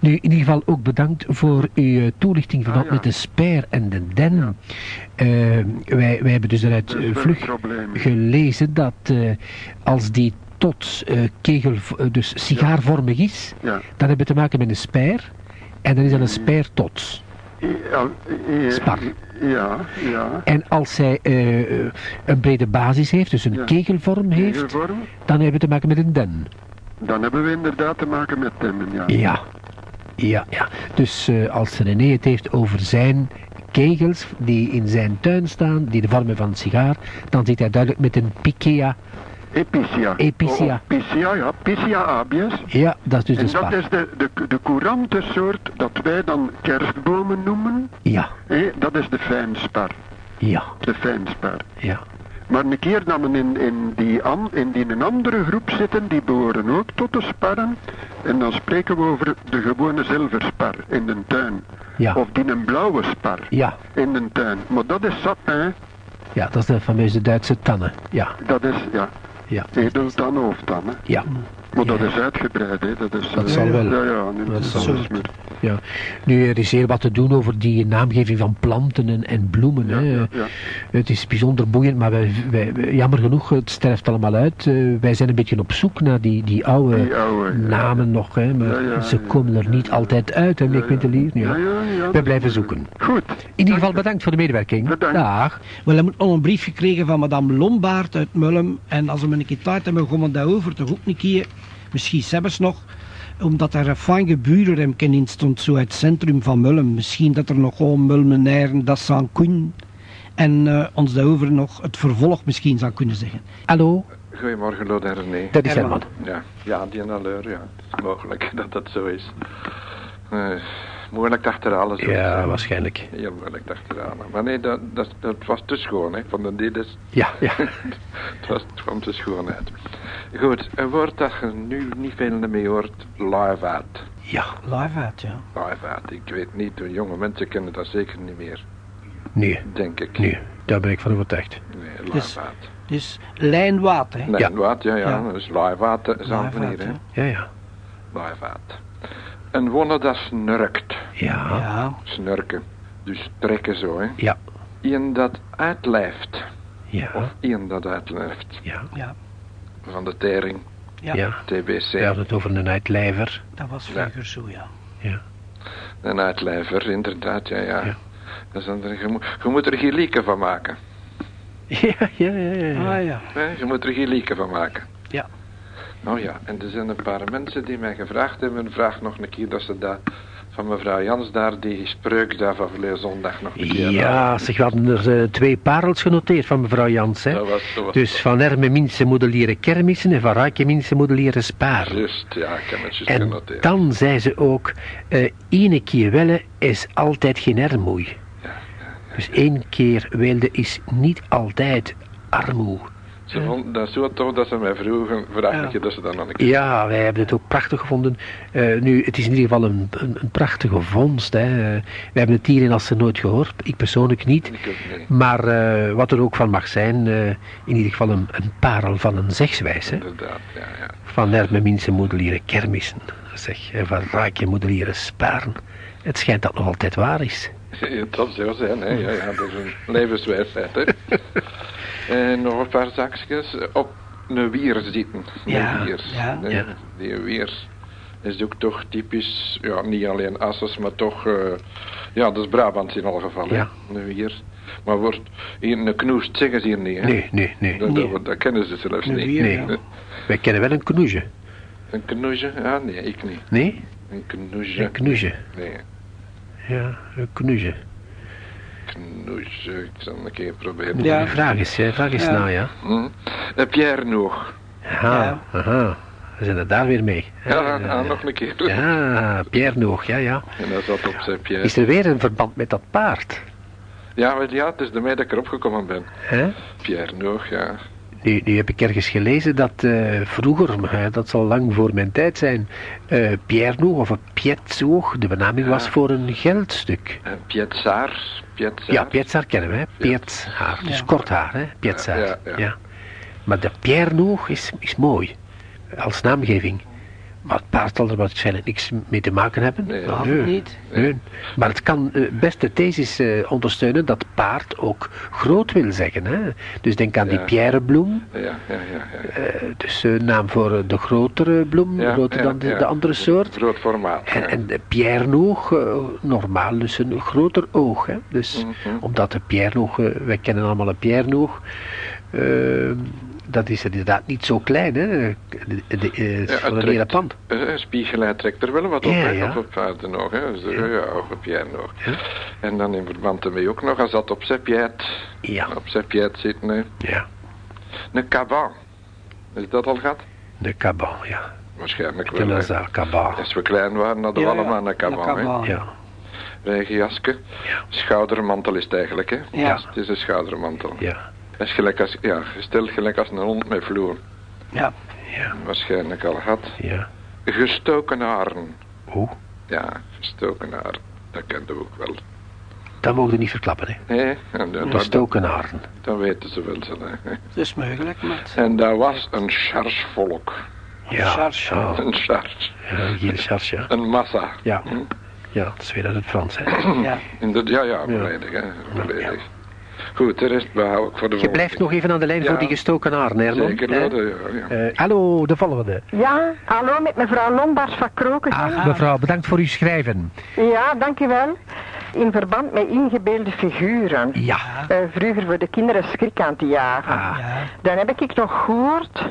[SPEAKER 3] Nu, in ieder geval ook bedankt voor uw eh, toelichting van
[SPEAKER 5] Ah, ja.
[SPEAKER 3] met de en de den. Eh, wij, wij hebben dus eruit eh, vlug gelezen dat eh, als die tot kegel, dus sigaarvormig is,
[SPEAKER 5] Ja.
[SPEAKER 3] dan hebben we te maken met een sper. En dan is dat een sper tot.
[SPEAKER 5] Ja,
[SPEAKER 3] Spar.
[SPEAKER 5] Ja, ja.
[SPEAKER 3] En als zij een brede basis heeft, dus een
[SPEAKER 5] Ja.
[SPEAKER 3] kegelvorm heeft,
[SPEAKER 5] Kegelvorm.
[SPEAKER 3] dan hebben we te maken met een den.
[SPEAKER 5] Dan hebben we inderdaad te maken met temmen, ja.
[SPEAKER 3] Ja, ja, ja. Dus eh, als René het heeft over zijn kegels die in zijn tuin staan, die de vorm hebben van een sigaar, dan zit hij duidelijk met een Pikea.
[SPEAKER 5] Epicia.
[SPEAKER 3] Epicia.
[SPEAKER 5] Oh, Epicia, ja. Picia abies.
[SPEAKER 3] Ja, dat is dus de
[SPEAKER 5] En dat is de, de, de courante soort dat wij dan kerstbomen noemen.
[SPEAKER 3] Ja,
[SPEAKER 5] Hé, dat is de fijnspar.
[SPEAKER 3] ja,
[SPEAKER 5] De fijnspar.
[SPEAKER 3] ja.
[SPEAKER 5] Maar een keer dat men in, in, die an, in die een andere groep zitten, die behoren ook tot de sparren. En dan spreken we over de gewone zilverspar in de tuin.
[SPEAKER 3] Ja.
[SPEAKER 5] Of die een blauwe spar
[SPEAKER 3] Ja,
[SPEAKER 5] in de tuin. Maar dat is sapin,
[SPEAKER 3] ja, dat is de fameuze Duitse tannen. Ja,
[SPEAKER 5] dat is, ja,
[SPEAKER 3] ja,
[SPEAKER 5] edeltan of. Hè.
[SPEAKER 3] ja.
[SPEAKER 5] Maar dat is uitgebreid, hè. Dat, is,
[SPEAKER 3] Dat
[SPEAKER 5] eh,
[SPEAKER 3] zal wel.
[SPEAKER 5] Ja, ja, nee,
[SPEAKER 3] Dat
[SPEAKER 5] dat
[SPEAKER 3] zal
[SPEAKER 5] is
[SPEAKER 3] ja. Nu, er is heel wat te doen over die naamgeving van planten en, en bloemen.
[SPEAKER 5] Ja,
[SPEAKER 3] hè.
[SPEAKER 5] ja, ja.
[SPEAKER 3] Het is bijzonder boeiend, maar wij, wij- jammer genoeg, het sterft allemaal uit. Eh, wij zijn een beetje op zoek naar die, die oude,
[SPEAKER 5] Die oude, ja.
[SPEAKER 3] namen nog, hè, maar
[SPEAKER 5] Ja, ja,
[SPEAKER 3] ze
[SPEAKER 5] ja,
[SPEAKER 3] komen er niet altijd uit, hè, meneer Quintelier. Ja.
[SPEAKER 5] Ja, ja, ja.
[SPEAKER 3] We blijven zoeken.
[SPEAKER 5] Goed.
[SPEAKER 3] In ieder geval bedankt voor de medewerking.
[SPEAKER 5] Bedankt.
[SPEAKER 3] Dag.
[SPEAKER 1] Wel, hij moet al een brief gekregen van madame Lombaard uit Mullum. En als we een keer tijd hebben, gaan we daarover toch ook een keer. Misschien zelfs nog. Omdat er een fijne burenremken in stond, zo uit het centrum van Mullum. Misschien dat er nog gewoon Mulmenaren dat zou kunnen. En eh, ons daarover nog het vervolg misschien zou kunnen zeggen.
[SPEAKER 3] Hallo,
[SPEAKER 6] Goedemorgen, Lode René.
[SPEAKER 3] dat is
[SPEAKER 1] Herman.
[SPEAKER 3] Herman.
[SPEAKER 6] Ja, ja, die alleur, ja. Het is mogelijk [laughs] dat dat zo is. Eh, moeilijk te achterhalen. zo.
[SPEAKER 3] Ja, waarschijnlijk.
[SPEAKER 6] Heel moeilijk te achterhalen. Maar nee, dat, dat, dat was te schoon, hè. Van de Dides.
[SPEAKER 3] Ja, ja. [laughs]
[SPEAKER 6] het, was, het kwam te schoon uit. Goed, een woord dat je nu niet veel meer hoort. Live out.
[SPEAKER 3] Ja,
[SPEAKER 1] Live uit, ja.
[SPEAKER 6] Live out. Ik weet niet, de jonge mensen kennen dat zeker niet meer.
[SPEAKER 3] nee,
[SPEAKER 6] Denk ik.
[SPEAKER 3] nee, daar ben ik van overtuigd.
[SPEAKER 6] Nee, live
[SPEAKER 1] Dus-
[SPEAKER 6] out.
[SPEAKER 1] Dus lijnwaad, hè.
[SPEAKER 6] Nee,
[SPEAKER 3] Ja.
[SPEAKER 6] ja, ja.
[SPEAKER 1] Ja.
[SPEAKER 6] Is live eh,
[SPEAKER 1] Live
[SPEAKER 6] manier,
[SPEAKER 1] out,
[SPEAKER 6] hè.
[SPEAKER 1] ja.
[SPEAKER 3] Ja, ja.
[SPEAKER 6] Live out. Een wonder dat snurkt.
[SPEAKER 3] Ja,
[SPEAKER 1] Ja,
[SPEAKER 6] Snurken. Dus trekken zo, hè.
[SPEAKER 3] ja,
[SPEAKER 6] Iemand dat uitlijft.
[SPEAKER 3] ja,
[SPEAKER 6] Of iemand dat uitlijft.
[SPEAKER 3] ja,
[SPEAKER 1] ja,
[SPEAKER 6] Van de tering,
[SPEAKER 1] ja.
[SPEAKER 3] ja.
[SPEAKER 6] TBC.
[SPEAKER 3] We hadden het over een uitlijver.
[SPEAKER 1] Dat was vroeger zo, ja.
[SPEAKER 3] Ja,
[SPEAKER 6] Een uitlijver, inderdaad, ja, ja.
[SPEAKER 3] Ja.
[SPEAKER 6] Dat is een, je, moet, je moet er geen lieken van maken. [laughs]
[SPEAKER 3] ja, ja, ja. ja.
[SPEAKER 1] Ah ja.
[SPEAKER 6] Je moet er geen lieken van maken. Nou ja, en er zijn een paar mensen die mij gevraagd hebben. Vraag nog een keer dat ze dat van mevrouw Jans daar, die spreuk daar van verleden zondag nog een keer.
[SPEAKER 3] Ja, we hadden er eh, twee parels genoteerd van mevrouw Jans. Hè.
[SPEAKER 6] Dat was, dat was
[SPEAKER 3] Dus van Erme Minse modelieren kermissen en van Rijke Minse modelieren sparen.
[SPEAKER 6] Juist, ja, ik heb het juist
[SPEAKER 3] En
[SPEAKER 6] genoteerd.
[SPEAKER 3] dan zei ze ook, eh ene keer wellen is altijd geen armoei. Dus één keer wilde is niet altijd armoe.
[SPEAKER 6] Ze vond dat zo toch dat ze mij vroegen, vraag
[SPEAKER 1] Ja.
[SPEAKER 6] ik je dat ze dan nog een keer...
[SPEAKER 3] Ja, wij hebben het ook prachtig gevonden. Eh, nu, het is in ieder geval een, een, een prachtige vondst. Hè. Eh, we hebben het hier in Assen nooit gehoord, ik persoonlijk niet.
[SPEAKER 6] Ik ook niet,
[SPEAKER 3] Maar eh, wat er ook van mag zijn, eh, in ieder geval een, een parel van een zegswijze.
[SPEAKER 6] inderdaad, ja, ja.
[SPEAKER 3] Van Minse modelieren kermissen. Zeg, en van Rijke modelieren sparen. Het schijnt dat nog altijd waar is.
[SPEAKER 6] Het zal zo zijn, hè. Ja, ja, dat is een levenswijsheid, hè. [laughs] en nog een paar zakjes. Op een wier zitten. Een
[SPEAKER 1] Ja,
[SPEAKER 6] wier.
[SPEAKER 1] ja.
[SPEAKER 6] hè.
[SPEAKER 3] Ja.
[SPEAKER 6] Die wier is ook toch typisch, ja, niet alleen Asses, maar toch, eh, ja, dat is Brabant in alle gevallen.
[SPEAKER 3] Ja.
[SPEAKER 6] Een wier. Maar wordt, hier een knoest zeggen ze hier niet, hè.
[SPEAKER 3] Nee, nee, nee.
[SPEAKER 6] Dat,
[SPEAKER 1] Nee.
[SPEAKER 6] dat, dat kennen ze zelfs
[SPEAKER 1] Een
[SPEAKER 6] niet.
[SPEAKER 1] wier,
[SPEAKER 3] Nee.
[SPEAKER 1] ja.
[SPEAKER 3] Wij kennen wel een knoesje.
[SPEAKER 6] Een knoesje? Ja, nee, ik niet.
[SPEAKER 3] Nee?
[SPEAKER 6] Een knoesje.
[SPEAKER 3] Een knoesje.
[SPEAKER 6] Nee,
[SPEAKER 3] Ja, een knoesje.
[SPEAKER 6] Knoesje. Ik zal een keer proberen.
[SPEAKER 1] Ja.
[SPEAKER 3] Vraag eens, hè, vraag eens
[SPEAKER 1] Ja.
[SPEAKER 3] na, ja.
[SPEAKER 6] Hm? Eh, Pierre nog.
[SPEAKER 3] Aha,
[SPEAKER 1] Ja.
[SPEAKER 3] aha. We zijn er daar weer mee.
[SPEAKER 6] Ja,
[SPEAKER 3] Eh,
[SPEAKER 6] ja, nog een keer.
[SPEAKER 3] Ja, Pierre nog, ja, ja.
[SPEAKER 6] En dat zat op zijn Pierre.
[SPEAKER 3] Is er weer een verband met dat paard?
[SPEAKER 6] Ja, ja, het is ermee dat ik erop gekomen ben.
[SPEAKER 3] Hè?
[SPEAKER 6] Pierre nog, ja.
[SPEAKER 3] Nu, nu heb ik ergens gelezen dat eh, vroeger, maar dat zal lang voor mijn tijd zijn, eh Pierre nog of Pietzoog de benaming was voor een geldstuk.
[SPEAKER 6] En Pietzaar. Pietzaar.
[SPEAKER 3] Ja, Pietzaar kennen we, hè? Pietshaar, dus
[SPEAKER 1] Ja.
[SPEAKER 3] kort haar, hè? Pietzaar.
[SPEAKER 6] Ja, ja, ja.
[SPEAKER 3] Maar de Pierre nog is, is mooi, als naamgeving. Maar het paard zal er waarschijnlijk niks mee te maken hebben.
[SPEAKER 6] Nee.
[SPEAKER 3] Nou,
[SPEAKER 1] Geloof ik niet.
[SPEAKER 3] Nee. Maar het kan eh, best de thesis eh, ondersteunen dat paard ook groot wil zeggen. Hè? Dus denk aan die pierrebloem.
[SPEAKER 6] Ja, ja, ja. ja.
[SPEAKER 3] eh, dus naam voor de grotere bloem,
[SPEAKER 6] Ja,
[SPEAKER 3] groter dan de, andere soort.
[SPEAKER 6] Groot formaat.
[SPEAKER 3] En, en de piernoog, normaal, dus een groter oog. Hè? Dus
[SPEAKER 6] Mhm.
[SPEAKER 3] omdat de piernoog, wij kennen allemaal een piernoog, eh, dat is inderdaad niet zo klein, hè? De, de, de, eh,
[SPEAKER 6] Ja,
[SPEAKER 3] van
[SPEAKER 6] het
[SPEAKER 3] een hele
[SPEAKER 6] trekt-
[SPEAKER 3] pand.
[SPEAKER 6] eh, trekt er wel wat op,
[SPEAKER 3] Ja, ja.
[SPEAKER 6] op het paard nog, hè. Dus, ja. ja, op Pierre nog.
[SPEAKER 3] Ja.
[SPEAKER 6] En dan in verband ermee ook nog, hij zat op zijn piet.
[SPEAKER 3] Ja,
[SPEAKER 6] Op zijn piet zitten, hè.
[SPEAKER 3] ja.
[SPEAKER 6] Een caban. Is dat al gehad?
[SPEAKER 3] De kaban, ja.
[SPEAKER 6] Waarschijnlijk wel.
[SPEAKER 3] kaban.
[SPEAKER 6] Als we klein waren, hadden we
[SPEAKER 1] Ja, ja,
[SPEAKER 6] allemaal een caban,
[SPEAKER 1] een
[SPEAKER 6] hè.
[SPEAKER 1] kaban.
[SPEAKER 3] Ja,
[SPEAKER 6] Regenjasje.
[SPEAKER 3] Ja.
[SPEAKER 6] Schoudermantel is het eigenlijk, hè.
[SPEAKER 1] Ja.
[SPEAKER 6] Het is een schoudermantel.
[SPEAKER 3] ja,
[SPEAKER 6] Dat is gelijk als, ja, gesteld gelijk als een hond met vloer.
[SPEAKER 1] Ja.
[SPEAKER 3] ja,
[SPEAKER 6] Waarschijnlijk al gehad.
[SPEAKER 3] ja.
[SPEAKER 6] Gestoken haren.
[SPEAKER 3] Hoe?
[SPEAKER 6] Ja, gestoken haren. Dat kenden we ook wel.
[SPEAKER 3] Dat mogen we niet verklappen, hè.
[SPEAKER 6] Nee, en dat,
[SPEAKER 3] De
[SPEAKER 6] dat, weten ze wel. Hè.
[SPEAKER 1] Dat is mogelijk, met
[SPEAKER 6] En dat was een charsvolk.
[SPEAKER 3] Ja,
[SPEAKER 1] Charge.
[SPEAKER 3] ja,
[SPEAKER 6] Een chars.
[SPEAKER 3] ja, hier chars, ja.
[SPEAKER 6] Een massa.
[SPEAKER 3] Ja.
[SPEAKER 6] Hm?
[SPEAKER 3] Ja, dat is weer uit het Frans, hè.
[SPEAKER 1] Ja.
[SPEAKER 6] In de, ja, ja, volledig, hè. Volledig. Goed, de rest behoud ik voor de
[SPEAKER 3] Je blijft nog even aan de lijn
[SPEAKER 6] Ja.
[SPEAKER 3] voor die gestoken haar, Herman.
[SPEAKER 6] Zeker
[SPEAKER 3] hè?
[SPEAKER 6] wel, de- ja, ja.
[SPEAKER 3] Eh, hallo, de volgende.
[SPEAKER 7] Ja, hallo met mevrouw Lombars van Kroken.
[SPEAKER 3] Ah, mevrouw, bedankt voor uw schrijven.
[SPEAKER 7] Ja, dankjewel. In verband met ingebeelde figuren.
[SPEAKER 3] Ja.
[SPEAKER 7] Eh, vroeger voor de kinderen schrik aan te jagen.
[SPEAKER 3] Ah.
[SPEAKER 1] Ja.
[SPEAKER 7] Dan heb ik nog gehoord,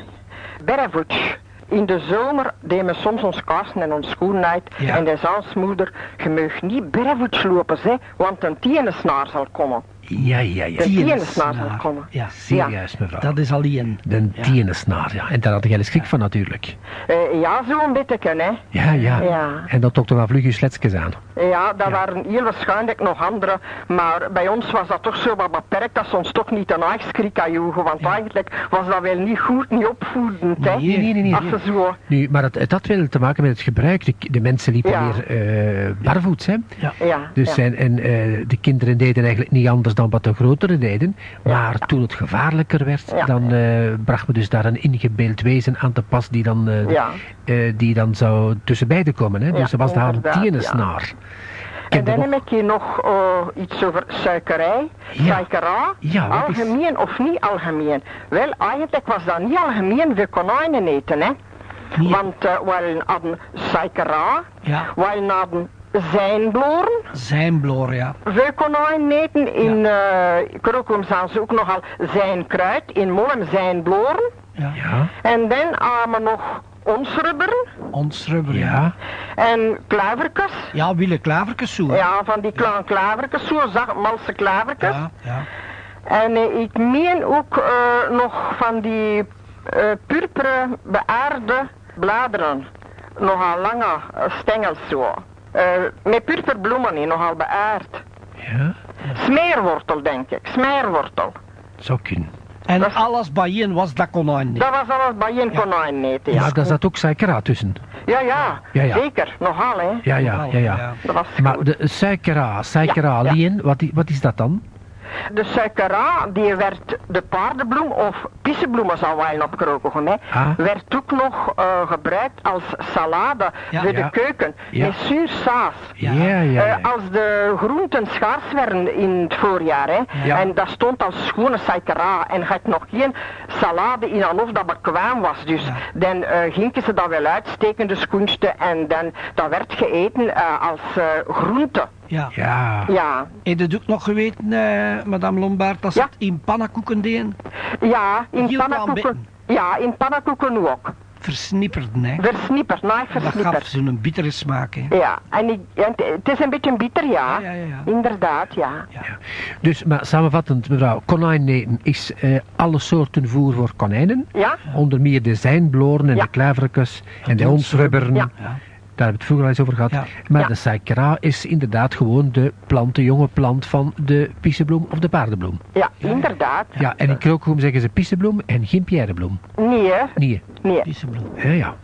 [SPEAKER 7] Beravoets. In de zomer deed me soms ons kaarsen en ons schoenen uit.
[SPEAKER 3] Ja.
[SPEAKER 7] En de zei als moeder, je mag niet Beravoets lopen, hè, want een tienensnaar zal komen.
[SPEAKER 3] Ja, ja, ja.
[SPEAKER 7] De
[SPEAKER 1] Tienesnaar.
[SPEAKER 7] tienensnaar zal komen.
[SPEAKER 1] Ja,
[SPEAKER 3] Serieus, mevrouw.
[SPEAKER 1] dat is al een.
[SPEAKER 3] De
[SPEAKER 1] Ja.
[SPEAKER 3] tienesnaar, ja. En daar had jij schrik van natuurlijk.
[SPEAKER 7] Eh, ja, zo'n beetje, hè.
[SPEAKER 3] Ja, ja.
[SPEAKER 7] Ja.
[SPEAKER 3] En dat trok toch wel vlug je sletsjes aan.
[SPEAKER 7] Ja, dat waren heel waarschijnlijk nog andere. Maar bij ons was dat toch zo wat beperkt dat ze ons toch niet een eigen aan joegen. Want eigenlijk was dat wel niet goed, niet opvoedend. Hè?
[SPEAKER 3] Nee, nee, nee, nee.
[SPEAKER 7] Als ze zo...
[SPEAKER 3] Nu, maar het, het had wel te maken met het gebruik. De, de mensen liepen
[SPEAKER 7] Ja.
[SPEAKER 3] meer eh barvoets, hè.
[SPEAKER 7] Ja,
[SPEAKER 3] Dus
[SPEAKER 7] ja.
[SPEAKER 3] en, en eh, de kinderen deden eigenlijk niet anders dan wat de grotere deden. Maar toen het gevaarlijker werd,
[SPEAKER 7] Ja.
[SPEAKER 3] dan eh, bracht me dus daar een ingebeeld wezen aan te pas die dan, eh,
[SPEAKER 7] Ja.
[SPEAKER 3] eh, die dan zou tussen beiden komen. Hè? Dus er was daar een tienesnaar.
[SPEAKER 7] En dan
[SPEAKER 3] nog-
[SPEAKER 7] heb ik hier nog iets over suikerij.
[SPEAKER 3] Ja.
[SPEAKER 7] Suikera,
[SPEAKER 3] Ja, is-
[SPEAKER 7] algemeen of niet algemeen. Wel, eigenlijk was dat niet algemeen voor konijnen eten, hè. Want uh, we hadden suikera,
[SPEAKER 1] Ja.
[SPEAKER 7] we hadden zijnbloren,
[SPEAKER 1] Zijnbloor, ja.
[SPEAKER 7] Veel konijnen eten. In eh Krokum zijn ze ook nogal zijn kruid. In Mollem zijn bloren.
[SPEAKER 1] Ja.
[SPEAKER 3] Ja,
[SPEAKER 7] En dan hebben we nog onsrubberen
[SPEAKER 1] Ons rubber, ja.
[SPEAKER 3] ja.
[SPEAKER 7] en klaverkes.
[SPEAKER 1] Ja, Wille Klaverkes zo.
[SPEAKER 7] Ja, van die kleine klaverkes, zo zacht, malse klaverkes.
[SPEAKER 1] ja. ja.
[SPEAKER 7] En eh, ik meen ook eh, nog van die eh purperen beaarde bladeren. Nogal lange stengels zo. Eh, met purperbloemen in, nogal beaard.
[SPEAKER 3] Ja,
[SPEAKER 7] Smeerwortel, denk ik. Smeerwortel.
[SPEAKER 3] zou kunnen.
[SPEAKER 1] En
[SPEAKER 7] Dat
[SPEAKER 1] alles bijeen was dat konijn niet.
[SPEAKER 7] Dat was alles bij een konijn eten, ja.
[SPEAKER 3] Daar zat ook suikera tussen.
[SPEAKER 7] Ja, ja,
[SPEAKER 3] Ja, ja.
[SPEAKER 7] zeker, nogal, hè.
[SPEAKER 3] Ja, ja, ja, ja.
[SPEAKER 7] Dat was
[SPEAKER 3] Maar
[SPEAKER 7] goed.
[SPEAKER 3] de suikera, suikera
[SPEAKER 7] Ja, ja.
[SPEAKER 3] alleen, wat, wat is dat dan?
[SPEAKER 7] De suikera, die werd, de paardenbloem of pissebloemen zou wel opkroken, hè,
[SPEAKER 3] Ah.
[SPEAKER 7] werd ook nog eh, gebruikt als salade
[SPEAKER 1] Ja.
[SPEAKER 7] voor
[SPEAKER 3] Ja.
[SPEAKER 7] de keuken,
[SPEAKER 3] Ja.
[SPEAKER 7] met zuursaas.
[SPEAKER 3] Ja, ja.
[SPEAKER 7] Eh, als de groenten schaars werden in het voorjaar, hè, en dat stond als schone suikera, en had nog geen salade in aan of dat bekwaam was, dus dan eh gingen ze dat wel uitsteken, de schoenste, en dan dat werd gegeten eh, als eh, groente.
[SPEAKER 1] Ja.
[SPEAKER 3] Ja.
[SPEAKER 7] Ja,
[SPEAKER 1] Heb je het ook nog geweten, eh, madame Lombard, dat ze
[SPEAKER 7] Ja.
[SPEAKER 1] het in pannenkoeken deden?
[SPEAKER 7] ja, in
[SPEAKER 1] Heel
[SPEAKER 7] pannenkoeken. Ja, in pannenkoeken ook.
[SPEAKER 1] Versnipperden, hè.
[SPEAKER 7] Versnipperd, nee,
[SPEAKER 1] Dat gaf
[SPEAKER 7] versnipperd.
[SPEAKER 1] zo'n bittere smaak, hè.
[SPEAKER 7] Ja, en, ik, en het- is een beetje bitter, ja.
[SPEAKER 1] Ja, ja, ja.
[SPEAKER 7] Inderdaad, ja.
[SPEAKER 3] Dus, maar samenvattend, mevrouw, konijneten is eh, alle soorten voer voor konijnen.
[SPEAKER 7] Ja?
[SPEAKER 3] Onder meer de zijnbloren en
[SPEAKER 7] Ja.
[SPEAKER 3] de kluiverkes en de honsrubberen.
[SPEAKER 7] Ja.
[SPEAKER 3] Daar hebben we het vroeger al eens over gehad.
[SPEAKER 1] Ja.
[SPEAKER 3] Maar
[SPEAKER 7] Ja.
[SPEAKER 3] de suikera is inderdaad gewoon de plant, de jonge plant van de pissebloem of de paardenbloem.
[SPEAKER 7] Ja, inderdaad.
[SPEAKER 3] Ja, en in Krookhoem zeggen ze pissebloem en geen pierrebloem.
[SPEAKER 7] Nee, hè?
[SPEAKER 3] Nee.
[SPEAKER 7] Nee.
[SPEAKER 1] Pissebloem.
[SPEAKER 3] Ja, ja.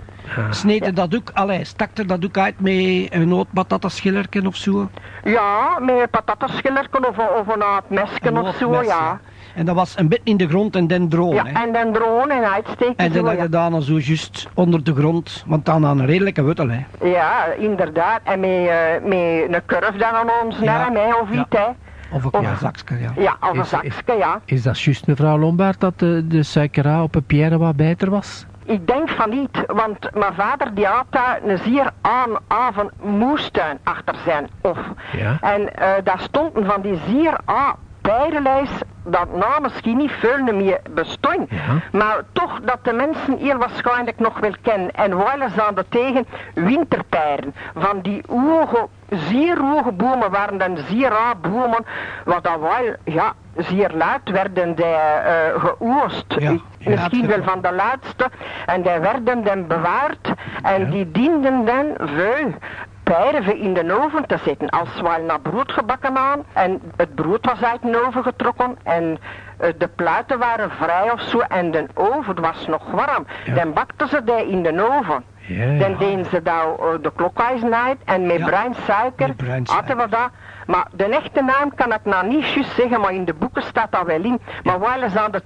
[SPEAKER 1] Sneed er dat ook, allee, stak er dat ook uit met een nootbatataschillerken of zo?
[SPEAKER 7] Ja, met patatasschillerken of, of een aard mesken
[SPEAKER 1] Een
[SPEAKER 7] of zo, ja.
[SPEAKER 1] En dat was een beetje in de grond en dan droog,
[SPEAKER 7] Ja,
[SPEAKER 1] hè.
[SPEAKER 7] en dan dronen en uitsteken
[SPEAKER 1] En dan
[SPEAKER 7] zo,
[SPEAKER 1] had
[SPEAKER 7] ja.
[SPEAKER 1] je dan zo juist onder de grond, want dan aan een redelijke wuttel, hè.
[SPEAKER 7] Ja, inderdaad. En met, eh, met een kurf dan aan ons
[SPEAKER 1] Ja.
[SPEAKER 7] arm, hè, of
[SPEAKER 1] Ja.
[SPEAKER 7] iets, hè.
[SPEAKER 1] Of een
[SPEAKER 7] Of-
[SPEAKER 1] ja.
[SPEAKER 7] Ja, of een
[SPEAKER 3] Is-
[SPEAKER 7] ja.
[SPEAKER 3] Is dat juist, mevrouw Lombard, dat de, de suikera op een pierre wat beter was?
[SPEAKER 7] Ik denk van niet, want mijn vader die had daar een zeer aan aven moestuin achter zijn of.
[SPEAKER 3] Ja.
[SPEAKER 7] En eh, daar stonden van die zeer aan pijrenlijst dat nou misschien niet veel meer bestond.
[SPEAKER 3] Ja.
[SPEAKER 7] Maar toch dat de mensen hier waarschijnlijk nog wel kennen. En wijlen ze er tegen winterpijren. Van die hoge, zeer hoge bomen waren dan zeer bomen. Wat dan wel, ja, zeer luid werden die eh geoogst.
[SPEAKER 1] Ja, ja,
[SPEAKER 7] Misschien wel van de laatste. En die werden dan bewaard. En die dienden dan veel pijren in de oven te zetten. Als ze wel naar brood gebakken aan. En het brood was uit de oven getrokken. En eh, de pluiten waren vrij of zo. En de oven was nog warm.
[SPEAKER 3] Ja.
[SPEAKER 7] Dan bakten ze die in de oven.
[SPEAKER 3] Ja,
[SPEAKER 7] Dan deden ze daar eh, de klokijzen uit. En met
[SPEAKER 1] Ja.
[SPEAKER 7] bruin suiker
[SPEAKER 1] Met bruin suiker.
[SPEAKER 7] hadden we dat Maar de echte naam kan ik nou niet juist zeggen, maar in de boeken staat dat wel in. Maar wel eens aan de.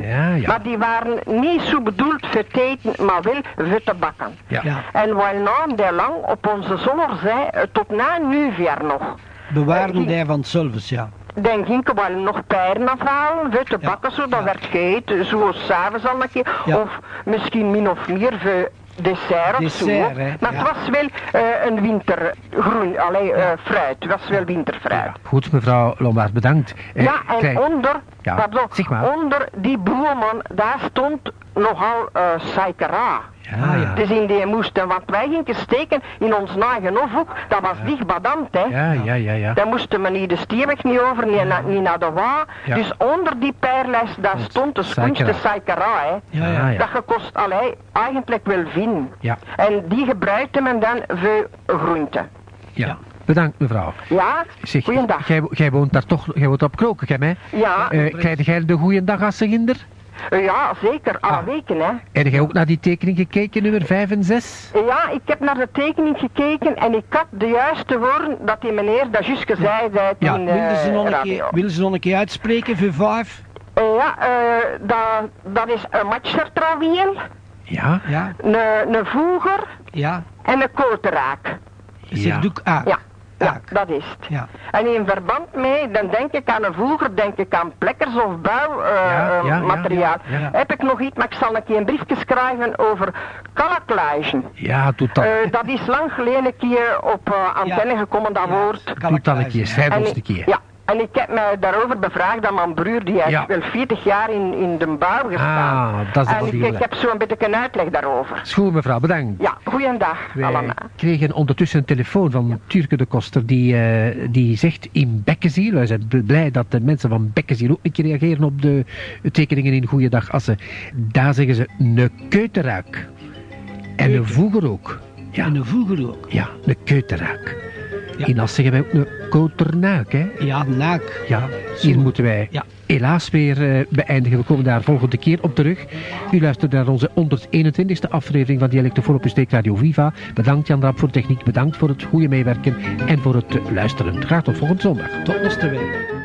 [SPEAKER 3] Ja, ja.
[SPEAKER 7] Maar die waren niet zo bedoeld voor te eten, maar wel voor te bakken.
[SPEAKER 3] Ja.
[SPEAKER 1] Ja.
[SPEAKER 7] En wel naam die lang op onze zonnerzij eh, tot na nieuwjaar nog.
[SPEAKER 1] Bewaarden die van Sulvers, ja.
[SPEAKER 7] Dan ging ik wel nog pijren afhalen, te bakken, zo dat werd gegeten, zoals s'avonds al een keer. Of misschien min of meer dessert of
[SPEAKER 1] Dessert,
[SPEAKER 7] zo. Maar
[SPEAKER 1] ja.
[SPEAKER 7] het was wel eh, een wintergroen, allee, eh, fruit. Het was wel winterfruit.
[SPEAKER 3] Goed, mevrouw Lombard, bedankt. Eh,
[SPEAKER 7] Ja, en
[SPEAKER 3] krijg-
[SPEAKER 7] onder,
[SPEAKER 3] Ja,
[SPEAKER 7] pardon,
[SPEAKER 3] zeg maar.
[SPEAKER 7] onder die bloemen, daar stond nogal eh suikera.
[SPEAKER 3] Ja, ja.
[SPEAKER 7] Dus in die moesten, wat wij gingen steken in ons eigen hofhoek, dat was dicht badant, hè.
[SPEAKER 3] Ja, ja, ja, ja.
[SPEAKER 7] Daar moesten we niet de stierweg niet over, niet, na- niet naar de wa.
[SPEAKER 3] Ja.
[SPEAKER 7] Dus onder die pijrlijst, daar stond de schoonste
[SPEAKER 3] suikera,
[SPEAKER 7] hè.
[SPEAKER 1] Ja, ja.
[SPEAKER 3] Ah, ja.
[SPEAKER 7] Dat je kost allee, eigenlijk wel vinden.
[SPEAKER 3] Ja.
[SPEAKER 7] En die gebruikte men dan voor groenten.
[SPEAKER 3] ja. Bedankt, mevrouw.
[SPEAKER 7] Ja,
[SPEAKER 3] Zeg,
[SPEAKER 7] goeiedag.
[SPEAKER 3] jij, jij woont daar toch, jij woont op Kroken, hè?
[SPEAKER 7] Ja,
[SPEAKER 3] Eh, krijg jij de goeiedag als ginder?
[SPEAKER 7] Eh, ja, zeker, alle
[SPEAKER 3] Ah.
[SPEAKER 7] weken, hè.
[SPEAKER 3] Heb jij ook naar die tekening gekeken, nummer 5 en 6?
[SPEAKER 7] Ja, ik heb naar de tekening gekeken en ik had de juiste woorden dat die meneer dat juist gezegd heeft
[SPEAKER 1] Ja,
[SPEAKER 7] in
[SPEAKER 1] willen ze,
[SPEAKER 7] eh,
[SPEAKER 1] nog een
[SPEAKER 7] radio.
[SPEAKER 1] keer, willen ze nog een keer uitspreken voor vijf?
[SPEAKER 7] Eh, ja, eh, dat, dat is een matchertrawiel,
[SPEAKER 3] Ja.
[SPEAKER 1] Ja,
[SPEAKER 7] een, een voeger
[SPEAKER 1] ja.
[SPEAKER 7] en een koteraak.
[SPEAKER 1] Zeg, doe ik aan.
[SPEAKER 7] Ja, ja, dat is het.
[SPEAKER 1] Ja.
[SPEAKER 7] En in verband mee, dan denk ik aan een voeger, denk ik aan plekkers of
[SPEAKER 3] Ja, ja, ja,
[SPEAKER 7] bouwmateriaal.
[SPEAKER 3] ja, ja.
[SPEAKER 7] Heb ik nog iets, maar ik zal een keer een briefje schrijven over kalkluizen.
[SPEAKER 3] Ja, doe dat.
[SPEAKER 7] Eh, dat is lang geleden een keer op eh, antenne gekomen, dat woord.
[SPEAKER 3] doe dat een keer, schrijf ons een keer.
[SPEAKER 7] Ja, en ik heb mij daarover bevraagd aan mijn broer, die heeft
[SPEAKER 3] Ja.
[SPEAKER 7] wel 40 jaar in, in de bouw gestaan.
[SPEAKER 3] Ah, dat is de
[SPEAKER 7] en ik, ik heb zo'n beetje een uitleg daarover.
[SPEAKER 3] Goed, mevrouw, bedankt.
[SPEAKER 7] Ja, goeiedag
[SPEAKER 3] Wij
[SPEAKER 7] allemaal.
[SPEAKER 3] kregen ondertussen een telefoon van Turke de Koster die, eh, die zegt in Bekkenziel, wij zijn bl- blij dat de mensen van Bekkenziel ook een keer reageren op de tekeningen in Goeiedag Assen. Daar zeggen ze een keuteruik. En een voeger ook. Ja,
[SPEAKER 1] En een voeger ook.
[SPEAKER 3] ja een keuteruik.
[SPEAKER 1] Ja.
[SPEAKER 3] In Assen zeggen wij ook een koternuik, hè.
[SPEAKER 1] Ja, naak.
[SPEAKER 3] Ja, hier moeten wij
[SPEAKER 1] Ja.
[SPEAKER 3] helaas weer eh, beëindigen. We komen daar volgende keer op terug. U luistert naar onze 121ste aflevering van uw steek Radio Viva. Bedankt Jan Raap voor de techniek, bedankt voor het goede meewerken en voor het eh, luisteren. Graag tot volgende zondag.
[SPEAKER 1] Tot de week.